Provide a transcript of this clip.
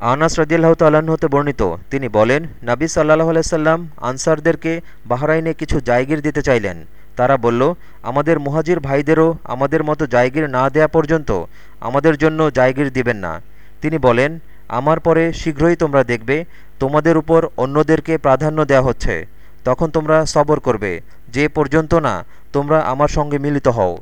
আনাস রদিয়াল্লাহ তাল্লাহ্ন হতে বর্ণিত, তিনি বলেন, নাবী সাল্লাহ আলাইসাল্লাম আনসারদেরকে বাহরাইনে কিছু জায়গির দিতে চাইলেন। তারা বলল, আমাদের মুহাজির ভাইদেরও আমাদের মতো জায়গির না দেয়া পর্যন্ত আমাদের জন্য জায়গির দিবেন না। তিনি বলেন, আমার পরে শীঘ্রই তোমরা দেখবে, তোমাদের উপর অন্যদেরকে প্রাধান্য দেয়া হচ্ছে। তখন তোমরা সবর করবে। যে পর্যন্ত না, তোমরা আমার সঙ্গে মিলিত হও।